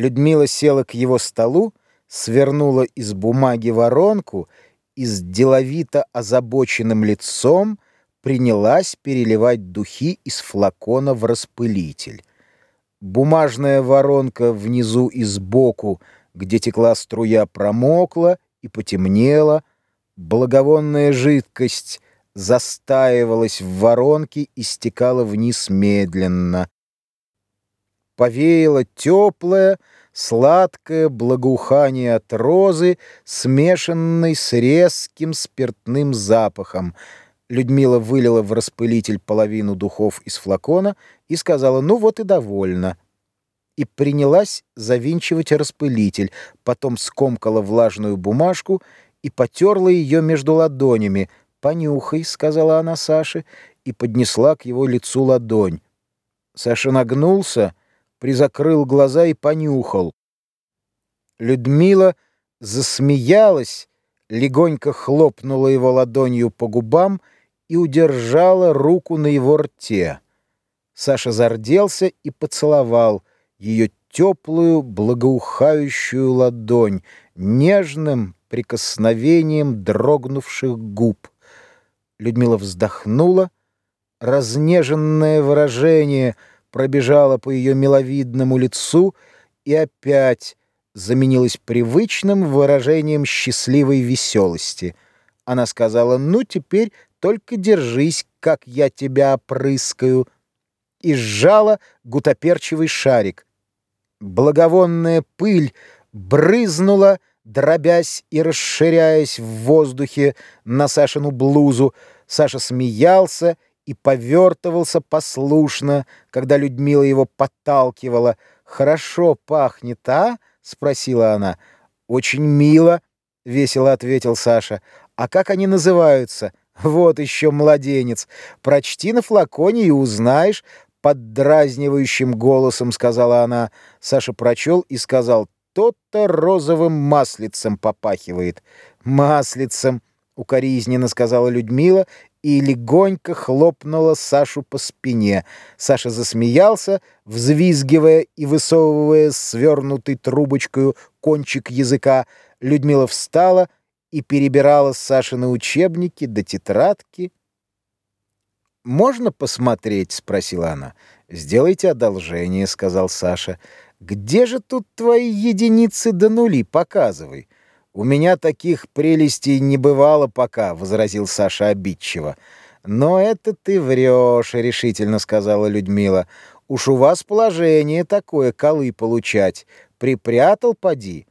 Людмила села к его столу, свернула из бумаги воронку и с деловито озабоченным лицом принялась переливать духи из флакона в распылитель. Бумажная воронка внизу и сбоку, где текла струя, промокла и потемнела. Благовонная жидкость застаивалась в воронке и стекала вниз медленно. Повеяло теплое, сладкое благоухание от розы, смешанной с резким спиртным запахом — Людмила вылила в распылитель половину духов из флакона и сказала «ну вот и довольно». И принялась завинчивать распылитель, потом скомкала влажную бумажку и потерла ее между ладонями. «Понюхай», — сказала она Саше, и поднесла к его лицу ладонь. Саша нагнулся, призакрыл глаза и понюхал. Людмила засмеялась, легонько хлопнула его ладонью по губам и удержала руку на его рте. Саша зарделся и поцеловал ее теплую, благоухающую ладонь нежным прикосновением дрогнувших губ. Людмила вздохнула, разнеженное выражение пробежало по ее миловидному лицу и опять заменилось привычным выражением счастливой веселости. Она сказала, «Ну, теперь только держись, как я тебя опрыскаю!» И сжала гутоперчивый шарик. Благовонная пыль брызнула, дробясь и расширяясь в воздухе на Сашину блузу. Саша смеялся и повертывался послушно, когда Людмила его подталкивала. «Хорошо пахнет, а?» — спросила она. «Очень мило», — весело ответил Саша. «А как они называются?» Вот еще младенец. Прочти на флаконе и узнаешь, поддразнивающим голосом сказала она. Саша прочел и сказал, то-то розовым маслицем попахивает. Маслицем, укоризненно сказала Людмила и легонько хлопнула Сашу по спине. Саша засмеялся, взвизгивая и высовывая свернутой трубочкой кончик языка. Людмила встала, и перебирала Сашины учебники до тетрадки. «Можно посмотреть?» — спросила она. «Сделайте одолжение», — сказал Саша. «Где же тут твои единицы до нули? Показывай». «У меня таких прелестей не бывало пока», — возразил Саша обидчиво. «Но это ты врешь», — решительно сказала Людмила. «Уж у вас положение такое, колы получать. Припрятал, поди».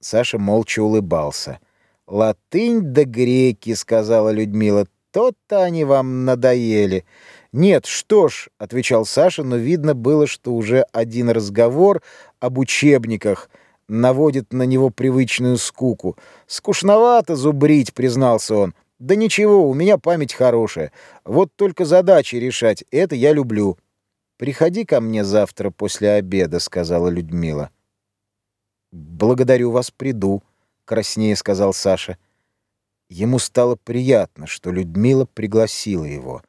Саша молча улыбался. «Латынь да греки», — сказала Людмила, — «то-то они вам надоели». «Нет, что ж», — отвечал Саша, но видно было, что уже один разговор об учебниках наводит на него привычную скуку. «Скучновато зубрить», — признался он. «Да ничего, у меня память хорошая. Вот только задачи решать, это я люблю». «Приходи ко мне завтра после обеда», — сказала Людмила. «Благодарю вас, приду», — краснее сказал Саша. Ему стало приятно, что Людмила пригласила его.